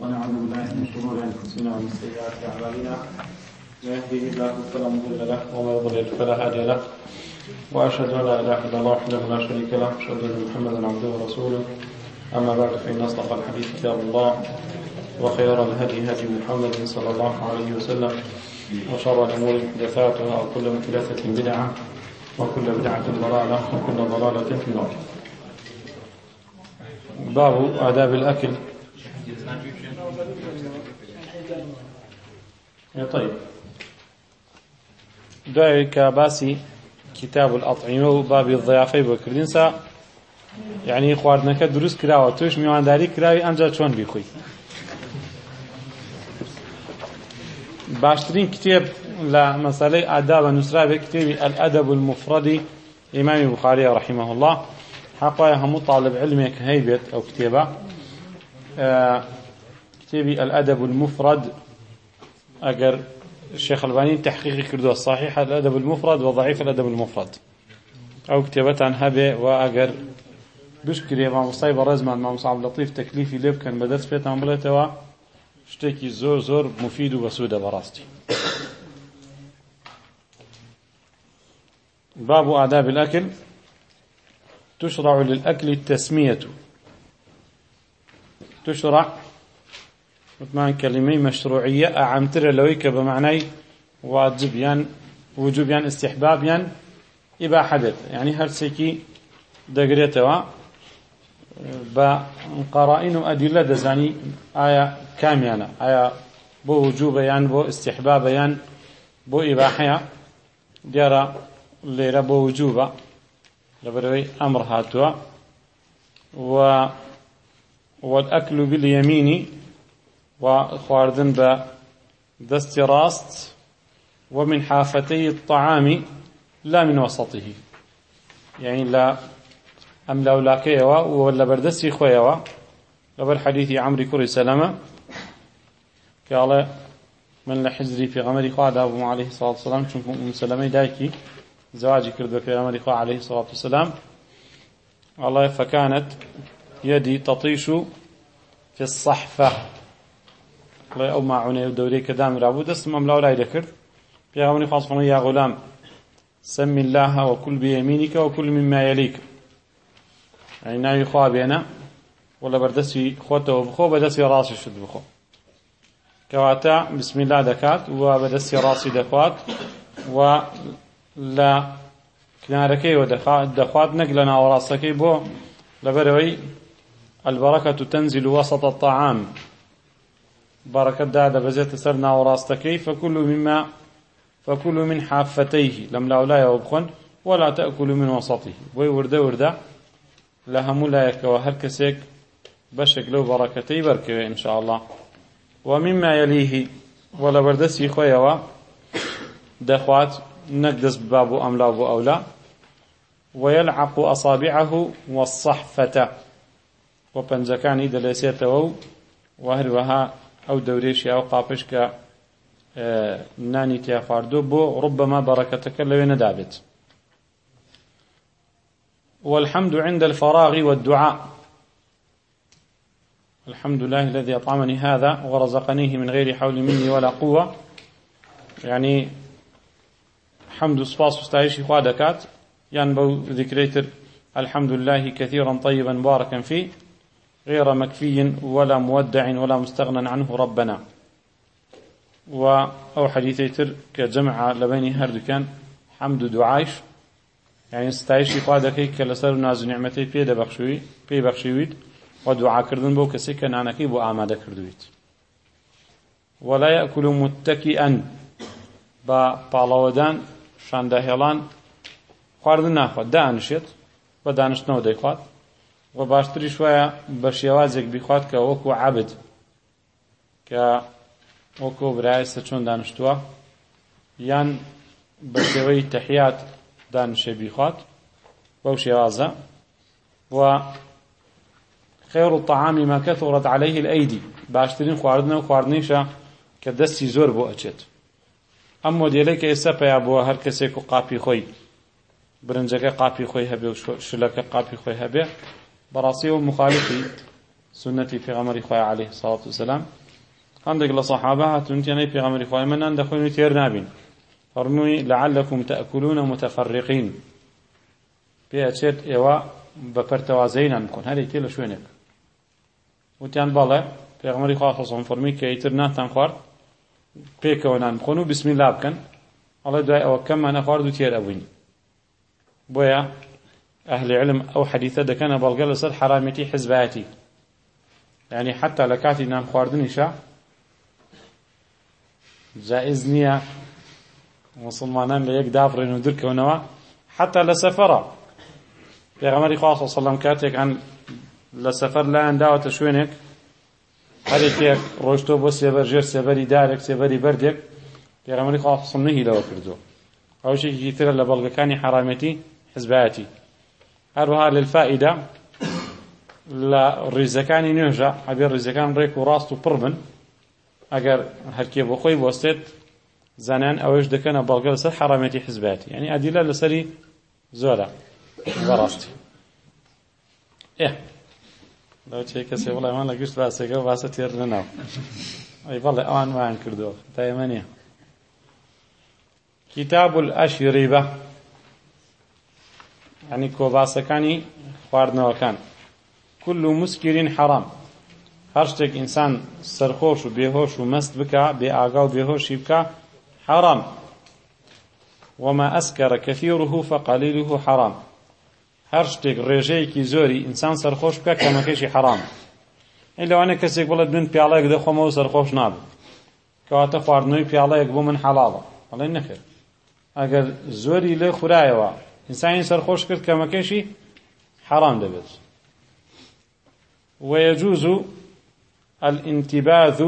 ونعوذ بالله من شرور انفسنا ومن سيئات اعمالنا ما يهديه الله فلا مضل له وما يضلل فلا هادي له واشهد ان لا اله الا الله وحده لا شريك له واشهد ان محمدا عبده ورسوله اما بعد فان اصدق الحديث كتاب الله وخير الهدي هدي محمد صلى الله عليه وسلم وشر الأمور محدثاتها وكل محدثة بدعة وكل بدعة ضلالة وكل ضلالة في النار باب آداب الأكل طيب دوای کە باسی کتاب الأطعمە و بابی ضیافەی بەکردینسا یعنی خواردنەکە دروست کراوە توش میوانداری کراوی ئەمجا چۆن بیخۆی باشترین کتێب لە مەسەلەی ئادا بە نووسراوێ کتێبی ئەدەب المفردی ئیمامی بخاری رحیمەه الله حقایە هەموو طالب علمێک هەیبێت ئەو کتێبە کتێبی ئەلئەدەب المفرد ئەگەر شێخ البانی تحقیقی کردووە صحیح الأدب المفرد و ضعیف الأدب المفرد ئەو کتێبەتان هەبێ و ئەگەر بشکرێ مامۆستای بەڕێزمان مامۆستا عەبدڵەتیف تەکلیفی لێ بکەن بەدەست پێتان بڵێتەوە شتێکی زۆر زۆر مفید و بەسوودە بەڕاستی باب آداب الأكل تشرع للأكل التسمية تشرع وتمان كلمة مشروعية أعمتر لويك بمعنى واجب يعني وجوب يعني استحباب يعني إباحة بيت يعني هرسيكي دقريتوا با قرائن وأدلة دزاني آية كاميانا آية بو وجوب يعني بو استحباب يعني بو إباحة ديارة ليرة بو وجوبة لەبەرەوەی ئەمڕ هاتووە و وەکل و بلیەمینی و خواردن بە دەستی ڕاست و من حافتەی الطعامی لا من وسطه يعني لا ئەم لەولاکەیەوە و لە بەردەستی خۆیەوە لەبەر حەدیثی عمری کوڕی سەلەمە کە من لە حزری پێغەمەری خوادا بووم عليه الصلاة والسلام چونکە ئوم سەلەمەی دایکی زواجي كرد بيغمبر خو عليه الصلاة والسلام الله فكانت يدي تطيش في الصحفة الله أو ما عوني ودوري كدام رابو دستم أم لا لكرد بيغمبر خو صلى يا غلام سم الله وكل بيمينك وكل مما يليك يعني ناوي خوا بينا ولا بردسي خوته بخو بدسي راسي شد بخو كواتا بسم الله دكات وبدسي راسي دكات و لە کنارەکەیەوە دەخوات نەک لە ناوەڕاستەکەی بۆ لەبەرەوەی البركة تنزل وسط الطعام بركة دادة بزيت سر ناوراستكي فكل مما فكل من حافتيه لم لا ولا يبخن ولا تأكل من وسطه بوي وردة وردة لهم لا يكوى هركسك بشك لو بركتي بركوى إن شاء الله ومما يليه ولا بردسي خويا دخوات نەک دەست با بۆ ئەملا بۆ ئەولا ويلعق أصابعه والصحفة وبنجكاني دلسيته وهروها أو دوريش أو قابش ك ناني تيافاردو بو ربما بركتك لوين دابت والحمد عند الفراغ والدعاء الحمد لله الذي أطعمني هذا ورزقنيه من غير حول مني ولا قوة يعني حەمد و سپاس وستایشی خوا دەکات یان بەو ذکرەیتر الحمد لله كثيرا طيبا مباركا فيه غير مكفي ولا مودع ولا مستغنى عنه ربنا و أو حديثي تر كجمع لبيني هردو كان حمد دعايش يعني استعيشي قادكي كلسر ناز نعمتي في دبخشوي في بخشويت ودعا كردن بو كسي كان عنكي بو آماده كردويت ولا يأكل متكئا با بالاودان شانداهێڵان خواردن ناخوات دانیشێت بە دانیشتنەوە دەیخوات و باشتریش وایە بە شێوازێک بیخوات کە وەکو عابد کە وەکو برایسە چۆن دانیشتووە یان بە شێوەی تەحیات دانیشێ بیخوات بەو شێوازە و خير الطعام ما كثرت عليه الأيدي باشترين خواردنا وخواردنيشا کە دەستی زۆر بۆ ئەچێت ئەم مۆدیلە کە ئێستا پیا بووە هەر کەسێک و قاپی خۆی برنجەکە قاپی خۆی هەبێ و شلەکە قاپی خۆی هەبێ بەڕاستی و مخالفی سنەتی پێغەمەری خۆی عليه ساڵات و سەسلام هەندێک لە سەحابە هاتونتیانەی پێغەمەری خۆی منان دەخۆین و تێر نابین فەرمووی لەعلەکم تەکولونە متەفەڕقین پێچێت ئێوە بە پەرتەوازەینان بکۆن هەرێک تێ لە شوێنێک وتیان بەڵێ پێغەمەری خوا خۆسم فەرمی کە ئیتر ناتان خوارد پێکەوە نان بخۆن و بسمی لا بکەن ئەڵێ دوای ئەوە کەممانە خوارد و تێرە بووین بۆیە ئەهلی علم ئەو حەدیثە دەکەنە بەڵگە لەسەر حرامەتی حزبایەتی یعنی حتا لە کاتی نان خواردنیشە جائز نییە مسلمانان لە یەک دافڕێن و درکەونەوە حتا لە سەفەرە پێغەمەری خوا صلی الله علیه و سلم کاتێک لە سەفەر لایەن داوەتە شوێنێک هەرێکێک ڕۆشتۆ بۆ سێبەر ژێر سێبەری دارێک سێبەری بردێک پێغەمەری خواپسم نهیلەوە کردو ئەوشێکی ترە لە بەڵگەکانی حرامەتی حزبایەتی هەروەها للفائیدا لە ڕیزەکانی نوێژە ئەبێ ڕیزەکان ڕێک و ڕاست و پڕ بن ئەگەر هەرکێ بۆ خۆی وەستێت زانان ئەوەش دەکەنە بەڵگە لەسەر حرامەتی حزباتی ینی ئەدیلە لەسەری زۆرە بەڕاستی ئێ لەو چێ کەسێ بڵێمان لە گشت باسێکە باسە تێر نەناو ئەی بەڵێ ئەوان وان کردەوە تا ئێمە نییە کتاب العشیریبە ینی کۆباسەکانی خواردنەوەکان كل مسكر حرام هەر شتێک ئینسان سەرخۆش و بێهۆش و مەست بکە بێ ئاگا و بێهۆشی بکە حرام وما أسكر كثيره فقليله حرام هەر شتێک ڕێژەیەکی زۆری ئینسان سەرخۆش بکە کەمەکەشی حرام ئەی لەوانە کەسێک بڵێت من پیاڵەیەک دەخۆمەوە سەرخۆش نابم کەواتە خواردنەوەی پیاڵەیەک بۆ من حەڵاڵە بەڵێ نەخێر ئەگەر زۆری لێ خورایەوە ئینسانی سەرخۆش کرد کەمەکەشی حرام دەبێت ويجوز الانتباذ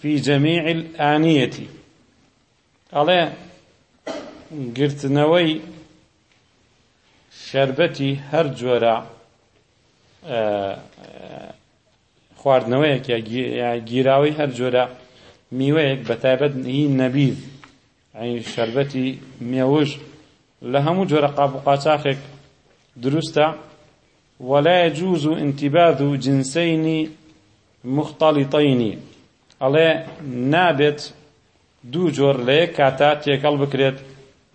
في جميع الآنية على قرتنوي شربەتی هەر جۆرە خواردنەوەیەک یا گیراوی هەر جۆرە میوەیەک بە تایبەت هی نەبیز شربەتی مێوژ لە هەموو جۆرە قاپ و قاچاخێک دروستە ولا يجوز انتباذ جنسين مختلطين ئەڵێ نابێت دوو جۆر لە کاتا تێکەڵ بکرێت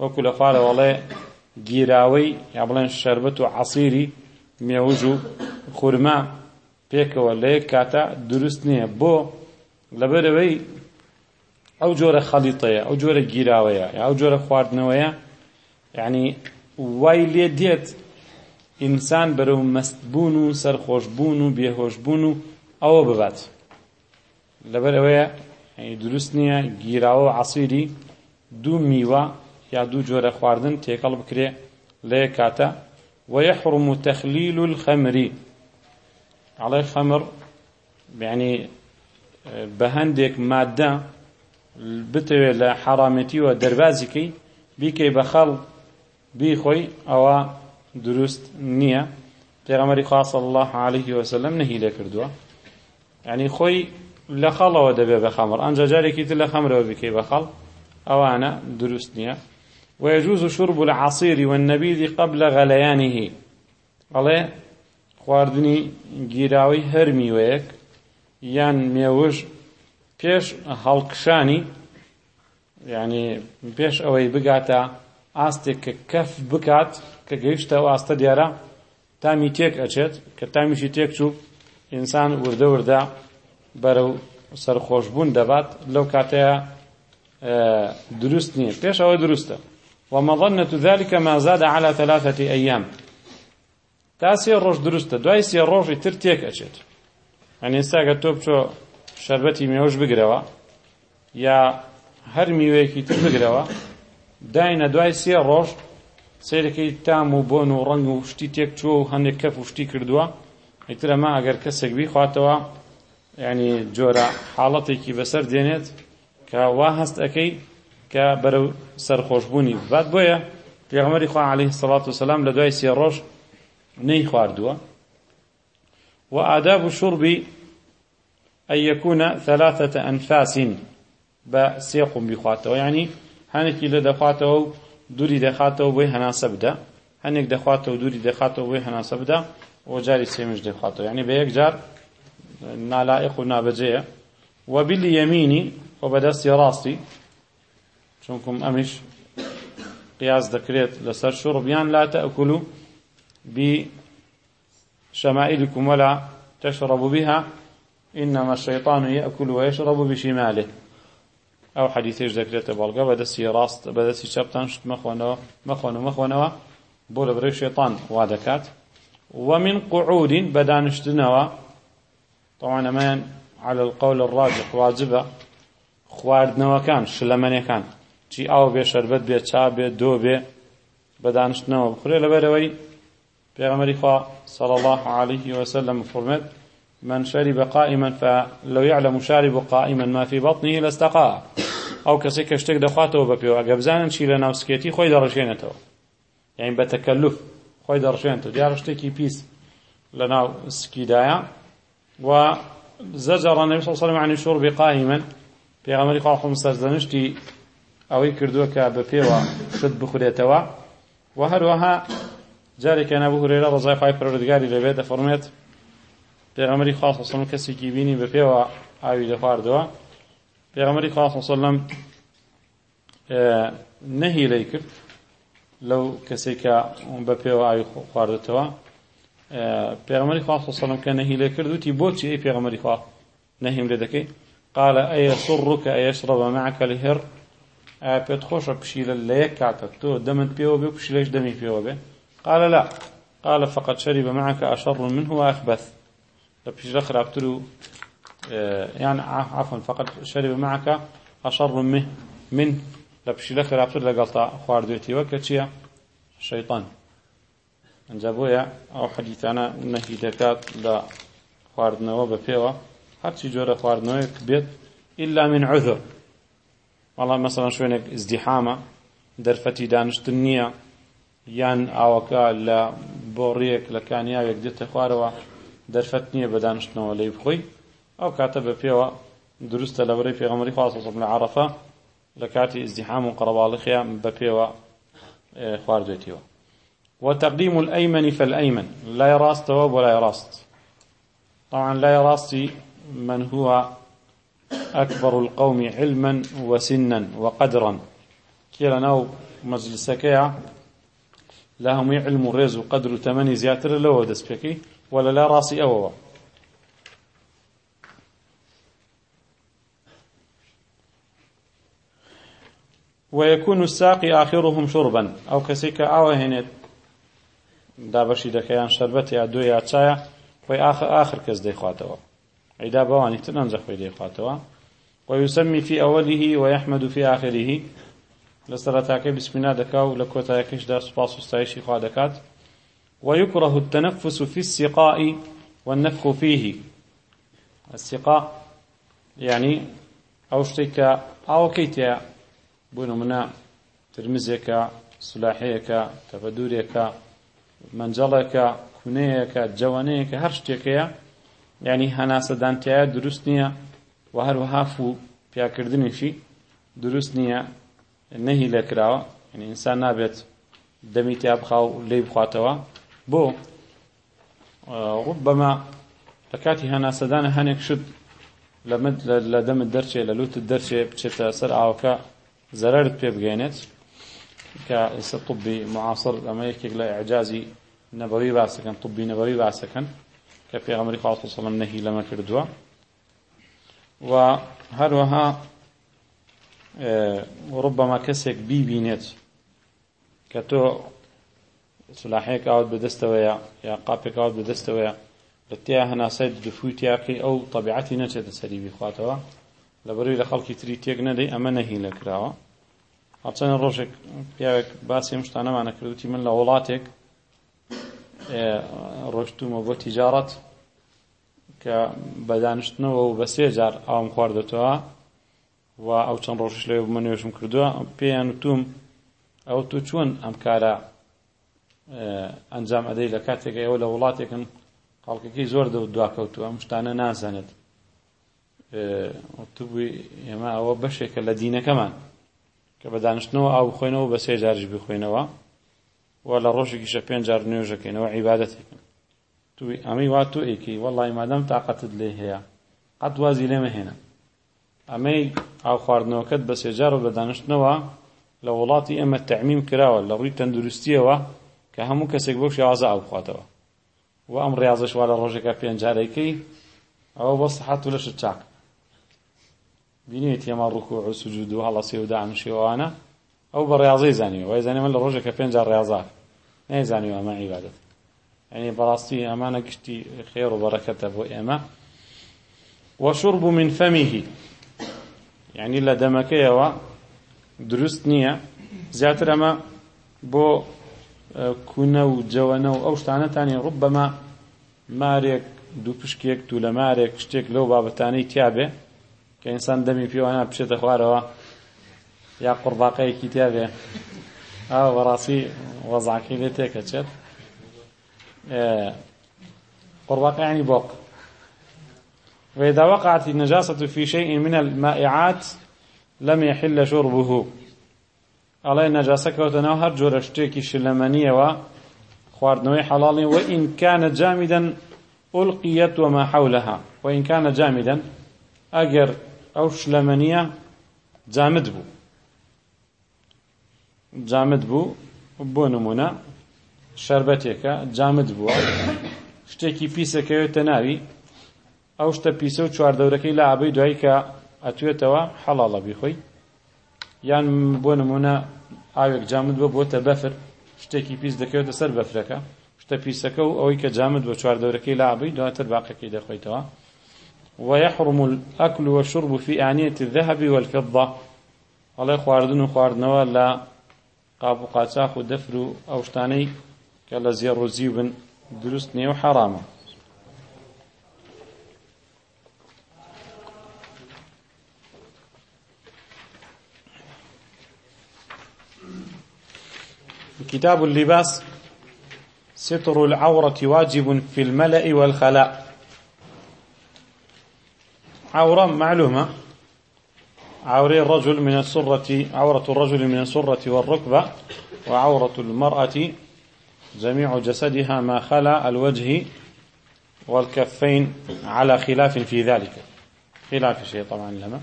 وەکو لە خوارەوەڵێ گیراوەی یا بڵێن شربەت و عسیری مێوژ و خورما پێکەوە لە یەک کاتە دروست نییە بۆ لەبەرەوەی ئەو جۆرە خەڵیتەیە ئەو جۆرە گیراوەیە یا ئەو جۆرە خواردنەوەیە یعنی وای لێ دێت ئینسان بەرەو مەستبوون و سەرخۆشببوون و بێهۆشببوون و ئەوە ببات لەبەر ئەوەیە دروست نییە گیراوە عسیری دوو میوە یا دوو جۆرە خواردن تێکەڵ بکرێ لێ کاتە ويحرم تخليل الخمر على خمر يعني بهندك مادة بتوي لحرامتي ودربازكي بيكي بخل بيخوي او دروست نية پیغمبر خاص الله عليه وسلم نهي لكردوا يعني خوي لخل ودبي بخمر انجا جاري كيت لخمر وبكي بخل او انا دروست نية ويجوز شرب العصير والنبيذ قبل غليانه ئەڵێ خواردنی گیراوی هەر میوەیەک یان مێوژ پێش هەڵکشانی ینی پێش ئەوەی بگاتە ئاستێک کە کەف بکات کە گەیشتە ئەو ئاستە دیارە تامی تێک ئەچێت کە تامیشی تێک چوو ئینسان وردە وردا بەرە و سەرخۆشببوون دەبات لەو کاتەیە دروست نییە پێش ئەوە دروستە ومظنة ذلك ما زاد على ثلاثة أيام تا سێ ڕۆژ دروستە دوای سێ ڕۆژی تر تێک ئەچێت ئەن ئێستاگە تۆ بچۆ شەربەتی مێوەش بگرەوە یا هەر میوەیەکی تر بگرەوە داینە دوای سێ ڕۆژ سیرەکەی تام و بۆن و ڕنگ و شتی تێک چووە و هەندێک کەف و شتی کردووە ئیتر ئەمە ئەگەر کەسێک بیخواتەوە ینی جۆرە حاڵەتێکی بەسەر دێنێت کە وا هەست ئەەکەی کە بەرەو سەرخۆشببوونی بات بۆیە پێغەمەری خوا عليه سەڵات و سەسلام لە دوای سێ ڕۆژ نەی خواردووە و ئاداب و شوڕبی ئە یەکوونە ثلاثەتە ئەنفاسین بە سێ قوم بیخواتەوە یعنی هەنێکی لە دەخواتەوە و دووری دەخاتەوە بۆی هەناسە بدە هەنێک دەخواتەوە دووری دەخاتەوە بۆی هەناسە بدە و جاری سێمش دەخواتەوە یعنی بە یەک جار نالائق و نابەجەیە و بلی یەمینی خۆ بەدەستی ڕاستی چونکم ئەمیش قیاس دەکرێت لەسەر شوڕبیان لا تەئکلوا بشمائلكم ولا تشربوا بها إنما الشيطان يأكل ويشرب بشماله ئەو حەدیثێش دەکرێتە بەڵگە بەدەستی ڕاست بەدەستی چەپتان شت مەخۆنەوە مەخۆن و مەخۆنەوە بۆ لە برێ شێطان وا دەکات ومن قعودین بەدانشتنەوە طبعا ئەمەیان على القول الراجح واجبە خواردنەوەکان شلەمەنەکان چی ئاو بێ شربەت بێ چا بێ دۆ بێ بە دانشتنەوە بخورێ لەبەرەوەی پێغەمەری خوا صلى الله عليه وسلم فرمێت من شرب قائما فلو يعلم شارب قائما ما في بطنه لاستقى ئەو کەسێک کە شتێک دەخواتەوە بە پێوە ئەگە بزانن چی لە ناوسکێتی خۆی دەڕژێنێتەوە یعنی بە تەکەلوف خۆی دەڕژێنێتەوە دیارە شتێکی پیس لە ناو سکیدایە و زەجەڕە نەبی صلی الله عليه وسلم عن شرب قائما پێغەمبەری خوا خۆم سەرزەنشتی ئەوەی کردووە کە بە پێوە شت بخورێتەوە و هەروەها جارێکە نەبوو هورێرە ڕزای خی پەرۆردگاری لەبێت دەفەرمێت پێغەمەری خواسەسەم کەسێکی بینی بە پێوە ئاوی دەخواردەوە پێغەمەری خواسەسەلم نەهی لی کرد لەو کەسێکە بە پێوە ئاوی خواردێتەوە پێغەمەری خواسەسەلم کە نەهی لێ کرد وتی بۆچی ئەی پێغەمەری خوا نەهیم لێ دەکەی قال أيسرك أن يشرب معك الهر پێت خۆشە پشیلە لە یەک کاتت تۆ دەمت پێوە بێ پشیلەش دەمی پێوە بێ قال لا قال فقط شرب معك أشر منه وأخبث لبيش دخل أبتلو يعني عفوا فقط شرب معك أشر منه من لبيش دخل أبتلو لقلطة خوار دوتي وكتشيا شيطان ئەنجابۆیە ئەو حەدیتانە نەهی دەکات لە خواردنەوە بە پێوە هەرچی جۆرە خواردنەوەیەک بێت ئللا من عذر بەڵام مەسەڵەن شوێنێک زدیحامە دەرفەتی دانیشتن نییە یان ئاوەکە لە بۆڕیەک لە کانیاوێک دێتە خوارەوە دەرفەت نییە بە دانیشتنەوە لی بخۆی ئەو کاتە بە پێوە دروستە لە بەرەی پێغەمەری خواستسە لە عرفە لە کاتی ئزدیحام و قەرەباڵخیان بە پێوە خواردێتیەوە وتقديم الأيمن فالأيمن لا يراست ولا يراست طبعا لا يراستي من هو ئەكبر القوم علما وسنا وقدرا كيرا ناو مجلسەکەیە لا هەمووی علم و ڕێز و قدر و تەمەنی زیاتر لەوە دەستپێکی وەلا لا ڕاستی ئەوەوە ويكون الساقي آخرهم شربا أو كسيك أو هنت دابشي دكيان شربتي أدوية أتشايا وي آخر, آخر كز ديخواتوا عدا بواني تنمزخ وي ديخواتوا ويسمي في أوله ويحمد في آخره لسرتاك بسم الله دكا ولكوتا يكش دا سباس استعيشي خادكات ويكره التنفس في السقاء والنفخ فيه السقاء يعني أو شتيك أو كيتيا بونو منا ترمزيك سلاحيك تفدوريك منجلك كونيك جوانيك هر شتيك يعني هناسة دانتيا دروس نيه و هەروەها فو پیاکردنیشی دروست نییە نەهی لەکراوە یعنی ئینسان نابێت دەمی تیا بخاو لێی بخواتەوە بۆ ڕوبەما لە کاتی هەناسەدانە هەنێک شت لە دەمت دەرچێ لە لووت دەرچێ بچێتە سەر ئاوەکە زەرت پێ بگەێنێت کە ئێستا طبی معاصر ئەمە یەکێک لە عجازی نەبەوی باسەکەن طبی نەبەوی باسەکەن کە پێغەمەری خاڵ سەڵم نەهی لەمە کردووە و هەروەها ڕوبەما کەسێک بیبینێت کە تۆ سلاحەیەك ئاوت بەدەستەوەیە یا قاپێک ئاوت بەدەستەوەیە لە تیا هەناسای دفوی تیاقی ئەو تەبیعەتی نەچێتە سەری بیخواتەوە لە بەروی لە خەڵکی تری تێک نەدەی ئەمە نەهی لە کراوە هەچەند ڕۆژێک پیاوێک باسی ئەم شتانەمانە کردوتی من لە وڵاتێک ڕۆشتومە بۆ تیجارەت کە بەدانشتنەوە و بە سێجار ئەوم خواردەتەوە و ئەو چەند ڕۆژش لێ من نوێژم کردووە پێیان وتوم ئەو تو چۆن ئەم کارە ئەنجام ئەدەی لە کاتێک ئێوە لە وڵاتێکن خەڵکەکەی زۆر دە دواکەوتووە ئەم شتانە نازانێت توبووی ئێمە ئەوە بەشێکە لە دینەکەمان کە بە دانشتنەوە ئاو بخۆینەوە بە سێ جارش بخۆینەوە و لە ڕۆژێکی شە پێنج جار نوێژەکەینەوە عیباەتێکن توی ئەمەی وا تۆ ئەیکەی وەڵی مادەم تااقەتت لێ هەیە قەت وازی لێمە هێنە ئەمەی ئاو خواردنەوەکەت بە سێجار و بە دانشتنەوە لە وڵاتی ئەمە تەعمیم کراوە لە ڕووی تەندروستیەوە کە هەموو کەسێک بۆ شێوازە ئاو بخواتەوە و ئەم ڕازش وا لە ڕۆژێکە پێنجارێکی ئەو بە سەحات و لەش چاک بینیت ئێمە ڕووکو و سوجود و هەڵەسی و دانشیوانە ئەو بە ڕازەی زانیوە وای زانێمە لە ڕۆژێکە پێنج ڕازار نەیزانیوە ئەمە عیبادەت ئەنی بەڕاستی ئەمانە گشتی خێر و بەڕەکەتە بۆ ئێمە وەشڕ من فەمیهی یعنی لە دەمەکەیەوە دروست نییە زیاتر ئەمە بۆ کونە و جەوەنە و ئەو شتانەتانی ڕوب بەمە مارێک دوو پشکێک تو لە مارێک شتێک لەو بابەتانەی تیاابێ کە ئینسان دەمی پێوانە بچێتە خوارەوە یا قڕباقەیەکی تیاابێ ئەو بەڕاستی وەزاکی لێ تێکەچێت قرباق يعني بوق فإذا وقعت النجاسة في شيء من المائعات لم يحل شربه على النجاسة كوتناو هر جورشتيكي شلمانية و خواردنوي حلال وإن كان جامدا ألقيت وما حولها وإن كان جامدا أجر أو شلمانية جامد بو جامد بو بو نمونه شەربەتێکە جامد بووە شتێکی پیسەکەوێتە ناوی ئەو شتە پیسە و چواردەورەکەی لە ئابەی دوایی کە ئەتوێتەوە حەڵاڵە بیخۆی یان بۆ نمونە ئاوێک جامد بۆ بۆتە بەفر شتێکی پیس دەکەوێتە سەر بەفرەکە شتە پیسەکە و ئەوەی کە جامد بە چواردەورەکەی لە ئابەی دواتر باقەکەی دەخۆیتەوە ويحرم الأكل والشرب في آنية الذهب والفضة الله خواردن و خواردنەوە لە قاپ و قاچاق و دەفر و ئەو شتانەی کە لە زیێ ڕۆزی بن دروست نییە و حرامە كتاب اللباس ستر العورة واجب في الملأ والخلاء عورة معلومة عورة الرجل من السرة عورة الرجل من السرة والركبة وعورة المرأة جميع جسدها ما خلا الوجه والكفين على خلاف في ذلك خلاف شيء طبعا لما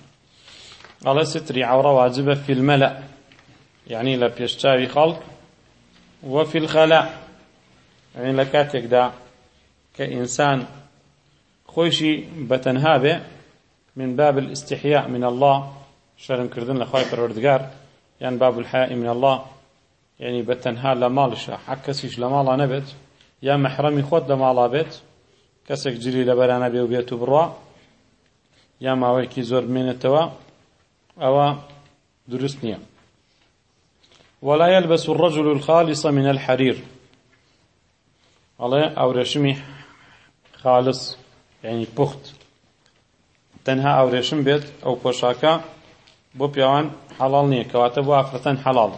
الله ستري عورة واجبة في الملأ يعني لبيشتاوي خلق وفي الخلاء يعني لكاتك دا كإنسان خوشي بتنهابه من باب الاستحياء من الله شرم كردن لخواي پروردگار يعني باب الحياء من الله یعنی بە تەنها لە ماڵشە حەق کەسیش لە ماڵا نەبێت یا مەحرەمی خۆت لە ماڵا بێت کەسێک جری لە بەرانە بێ و بێت و بڕوا یا ماوەیەکی زۆر بمێنێتەوە ئەوە دروست نییە ولا يلبس الرجل الخالص من الحرير الله او رشمي خالص يعني پخت تەنها ئاورێشم بێت ئەو پۆشاکە بۆ پیاوان حەڵال نییە کەواتە بۆ ئافرەتەن حەڵاڵ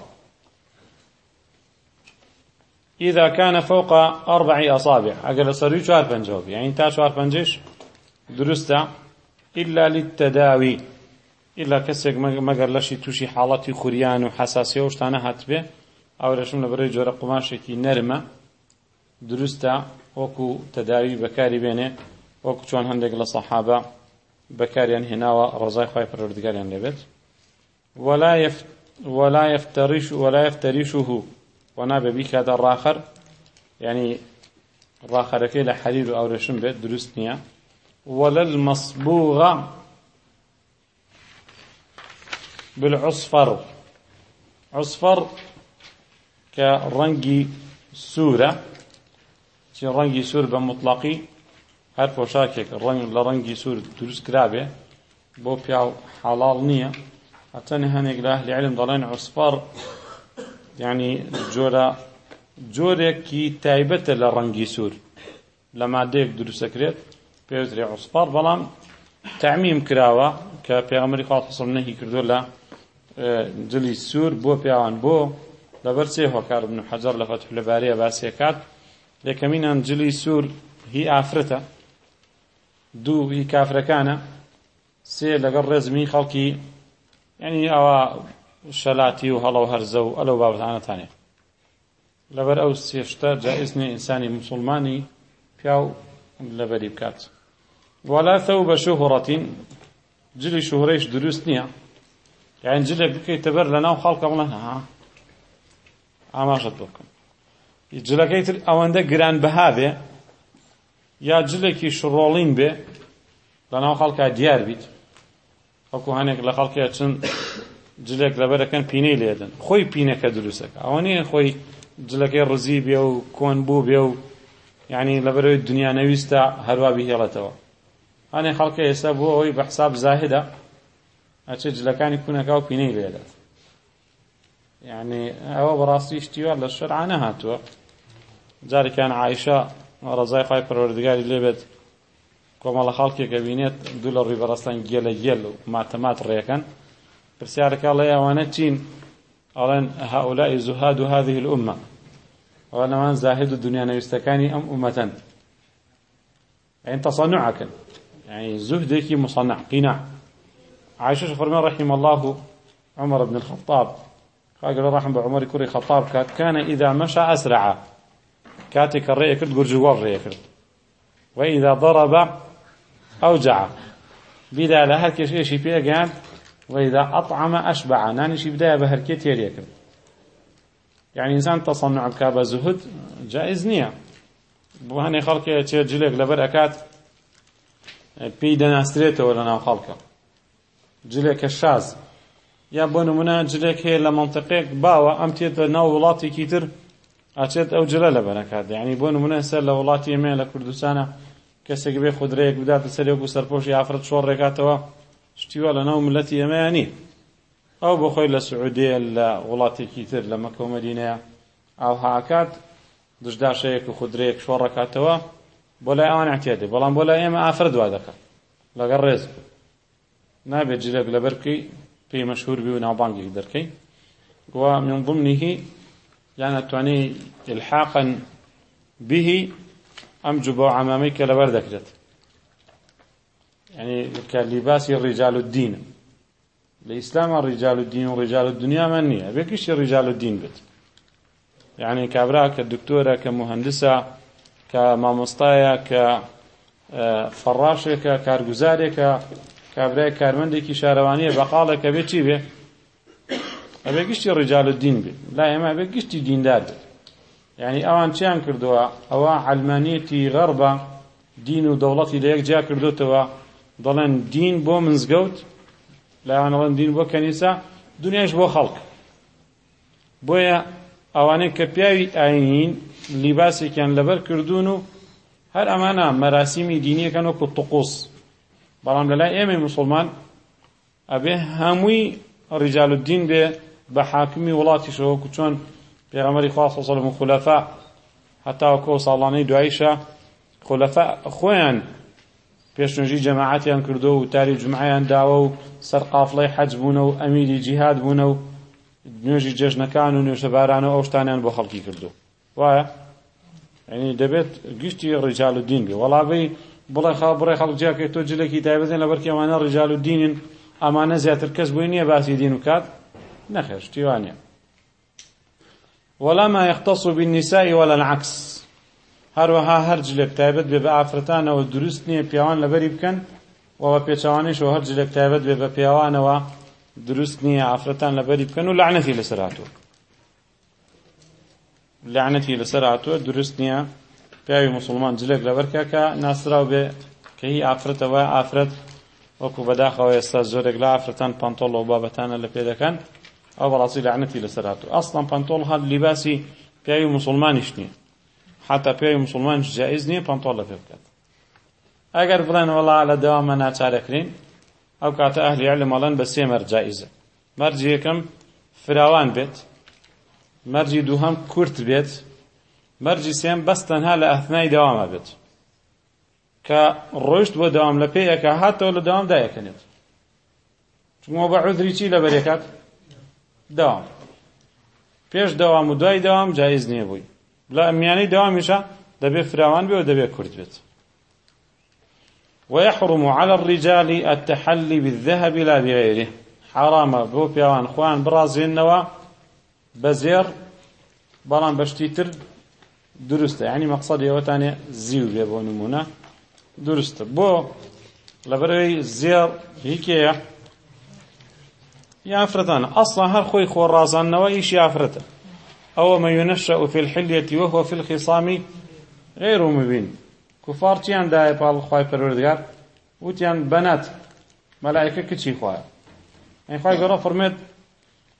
إذا كان فوق أربع أصابع أقل صاروا شوار بنجوب يعني تا شوار بنجش درستا إلا للتداوي إلا كسك مقر لشي توشي حالتي خريان وحساسية وشتانا هاتبه أو رشم لبري جورا قماشكي نرمة درستا وكو تداوي بكاري بينه وەکو چۆن هەندێک لە سەحابە بەکاریان هێناوە ڕزای خی پرردگاریان لێبێت ولا يفتريش ولا يفتريشه وەنابێ بیکاتە ڕاخەر ینی ڕاخەرەکەی لە حەریر و ئاورێشم بێت دروست نییە وەلە مەسبوغە بالعسفەر عسفەر کە ڕەنگی سوورە چی ڕەنگی سوور بە مطلاقی هەر پۆشاکێک ڕنگ لە ڕەنگی سوور دروست کرابێ بۆ پیا و حاڵاڵ نییە ئەتەنی هەنێک لە لەعلم دەڵێن عسفەر یعنی جۆرە جۆرێکی تایبەتە لە ڕەنگی سوور لە مادەیەک دروستەکرێت پێوتری عوسپار بەڵام تعمیم کراوە کە پێغەمەری خواتەسڵ نەهی کردو لە جلی سوور بۆ پیاوان بۆ لەبەر سێ هۆکار بن حەجەر لە فەتح لەبارەیە باسیەکات یەکەمینان جلی سوور هی ئافرەتە دوو هی کافرەکانە سێ لەگەڵ ڕێزمی خەڵکی ینی ئەوە شەلاتی و هەڵە و هەرزە و ئەلەو بابەتانەتانێ لەبەر ئەو سێشتە جائزنی ئینسانی مسلمانی پیاو لەبەری بکات وەلاتە و بە شوهڕەتین جلی شوهرەیش دروست نییە یان جلێک بکەیتە بەر لەناو خەڵکە بڵێن ها ئاماژەت بکەم جلەکەی تر ئەوەندە گران بەها بێ یا جلێکی شڕۆڵین بێ لەناو خەڵکە دیار بیت وەکو هەنێک لە خەڵکە چند جلێک لەبەرەکەن پینەی لێدن خۆی پینەکە دروستەکە ئەوە نیە خۆی جلەکەی ڕزی بێ و کۆن بوو بێ و یعنی لەبەرەوەی دنیا نەویستە هەروە بهێڵێتەوە ئەێ خەڵکە ئێستا بووە ئەوی بە حساب زاهدا ئەچێ جلەکانی کوونەکە و پینەی لێدات یعنی ئەوە بەڕاستی شتیوە لە شەرعانە هاتووە جارێکیان عیشە ڕزای خی پەروەردگاری لێبێت کۆمەڵە خەڵکێکە بینێت دوو لە ڕووی بەڕستان گێلە گێل و ماتەمات ڕێەکەن پرسیارەکە ئەڵێ ئەوانە چین ئەڵێن هەولائی زوهاد و هذه الأمة ئەوانەوان زاهد و دنیا نەویستەکانی ئەم ئومەتەن يعني تصنعكن يعني زهدك مصنع قناع عائشة فرمان رحم الله عمر بن الخطاب قال رحم بعمر كري خطاب كان إذا مشى أسرع كاتك الرئي كرد قرجوار الرئي كرد وإذا ضرب أوجع بدا لهر كيش إيشي بيه قال وإذا أطعم أشبع نانشي بداية بهركي تيريا كرد يعني إنسان تصنع بكابة زهد جائز نية بوهاني خلقي تير جليك لبر أكات پێی دەناسرێتەوە لە ناو خەڵکە جلێکە شاز یا بۆ نمونە جلێک هەیە لە منتەقێک باوە ئەم تێتە ناو وڵاتێکی تر ئاچێت ئەو جلە لە بەرەکات ینی بۆ نمونە سەر لە وڵاتی ئێمە لە کوردستانە کەسێک بێ خودرەیەک بداتە سەرێک و سەرپۆشی ئافرەت شۆڕ ڕێکاتەوە شتیوە لە ناو ملەتی ئەمەیانی ئەو بۆ خۆی لە سعودێ لە وڵاتێکی تر لە مەکۆمەدینەیە ئاڵهاکات دژداشەیەک و خودرەیەک شۆڕەکاتەوە بۆ لای ئەوان احتیادێ بەڵام بۆ لای ئێمە ئافر دوا دەکات لەگەڵ ڕێز نابێت جلەک لە بەرکی پێی مەشهور بی و ناوبانگێک دەکەی وە من ضمنه یان ئەتوانێ الحاقا به ئەم جوبۆ عەمامەی کە لەبەر دەکرێت يعني كلباس رجال الدين الإسلام رجال الدين ورجال الدنيا من نية بكش رجال الدين بت يعني كابرا كدكتورة كمهندسة كمامستايا كفراشة كارجزارة كابرا كارمندي كشاروانية بقالة كبتشي به ئەبێ گشتی ڕجال و دین بێت لا ئێمە بێ گشتی دیندار بێت یعنی ئەوان چیان کردووە ئەوە علمانیەتی غەربە دین و دەوڵەتی لە یەک جیا کردوتەوە دەڵێن دین بۆ منزگەوت لایانەڵەن دین بۆ کەنیسا دنیاش بۆ خەڵک بۆیە ئەوانەی کە پیاوی ئاینین لیباسێکیان لەبەر کردوون و هەر ئەمانە مەراسیمی دینیەکەن وەکو تقوس بەڵام لەلای ئێمەی مسلمان ئەبێ هەمووی ڕیجال الدین بێ بە حاکمی وڵاتیشەوە وەکو چۆن پێغەمەری خوا صلی الله علیه و خلفا حتا وەکو ساڵانەی دواییشە خلفا خۆیان پێشنوژی جەماعاتیان کردو و تاری جمعیان داوە و سەر قافڵی حەج بوونە و ئەمیری جیهاد بوونە و نوێژی جێژنەکان و نوێژەبارانە ئەو شتانیان بۆ خەڵکی کردو وایە ینی دەبێت گشتی ڕیجال و دین بێ وەڵاوی بڵێ خاڵ بڕێ خەڵک جیاکەی تۆ جلێکی تایبەتێن لە بەرکێوانە ڕیجال و دینین ئەمانە زیاتر کەس بووی نییە باسی دین و کات نەخێشتیوانە ولا ما يختص بالنساء ولا العكس هەروەها هەر جلێک تایبەت بێ بە ئافرەتانەوە دروست نییە پیاوان لەبەری بکەن وەوە پێچوانیشەوە هەر جلێک تایبەت بێ بە پیاوانەوە دروست نییە ئافرەتان لەبەری بکەن و لەعنەتی لەسەر هاتووە لەعنەتی لەسەر هاتووە دروست نییە پیاوی مسلمان جلێک لەبەرکە کە ناسرااو بێ کە هی ئافرەتەوە ئافرەت وەکو بەداخەوە ئێستا زۆرێک لە ئافرەتان پانتۆڵ و بابەتانە لە پێ دەکەن ئەو بەڵاستی لەعنەتی لەسەر هاتوو ئەسڵان پانتۆڵ هەات لیباسی پیاوی مسلمانیش نییە حتا پێوی مسلمان جائز نییە پنتۆلە پێ بکات ئەگەر بڵێن وڵا لە داوامە ناچارەکرین ئەو کاتە ئەهلی لە مەڵەن بە سێ مەرجائزە مەرجی یەکەم فراوان بێت مەرجی دووهەم کورت بێت مەرجی سێم بەس تەنها لە ئەثنای داوامە بێت کە ڕۆیشت بۆ داوام لە پێیەکە هاتەوە لە داوام دایەکەنێت چونەوە بە عودری چی لە بەرێکات داوام پێش داوام و دوای داوام جایز نییە بووی لە ئەمیانەی دەوامیشە دەبێت فراوان بێ و دەبێت کورد بێت ويحرم على الرجال التحلي بالذهب لا بغيره حرامە بۆ پیاوان خۆیان بڕازێنەوە بە زێر بەڵام بەشتی تر دروستە ینی مەقصد ئێوەتانێ زیو بێ بۆ نمونە دروستە بۆ لەبەرەوەی زێر هیکەیە یافرەتانە ئەسڵا هەر خۆی خۆڕازانەوە ئیشی ئافرەتە ئەوە مە یونەشە وفی الحلیەتی وەهۆ فی الخیسامی غێر مبین کوفار چیان دایە پاڵ خوای پەروەردگار وتیان بەنات مەلایکە کچی خوایە ئەی خوای گەڕە فەرمێت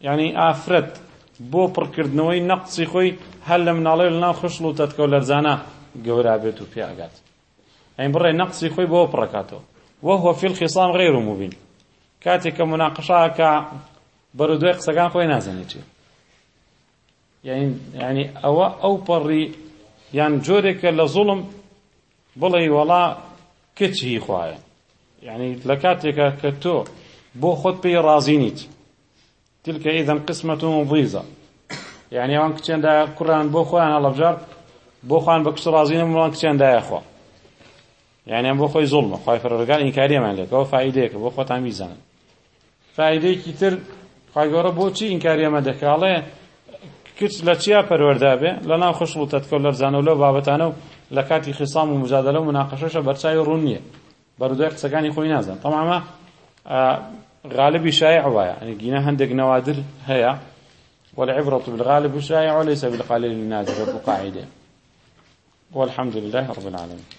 یعنی ئافرەت بۆ پڕکردنەوەی نەقسی خۆی هەر لە مناڵێ لەناو خشل و تەتکە و لەرزانە گەورا بێت و پیاگات ئەین بڕێ نەقسی خۆی بۆ پڕکاتەوە وەهۆ فی الخیسام غێر مبین کاتێک کە مناقەشەکە بەرەدوێ قسەکان خۆی نازانێت چیە ینی ئەوە ئەو پەڕی یان جۆرێکە لە زوڵم بڵێ وەڵا کچی خوایە یعنی لە کاتێکە کە تۆ بۆ خۆت پێی ڕازینیت تلکە ئیدەم قسمەت و ضیزە یعنی ئەوان کچێندا کوڕان بۆ خۆیان هەڵەبجار بۆ خوان بە کچ ڕازینە وڵان کچێندایە خۆ یعنی ئەم بۆ خۆی زوڵمە خۆی پەرۆرگار ئینکاریەمان لێکەوە فایدەیەکە بۆ خۆتان بیزانن فایدەیەکی تر خۆی گەورە بۆچی ئینکاریەمە دەکاڵێ کچ لە چیا پەروەردابێ لەناو خشڵ و تەتکە لەرزانە و لەو بابەتانە و لە کاتی خیسام و مجادلە و مناقەشەشە بەرچاوی ڕوون نییە بەردوای قسەکانی خۆی نازان تەمامە غالبی شایع وایە ئەنی گینە هەندێک نەوادر هەیە والعبرة بالغالب الشائع وليس بالقليل النادر القاعدة والحمد لله رب العالمين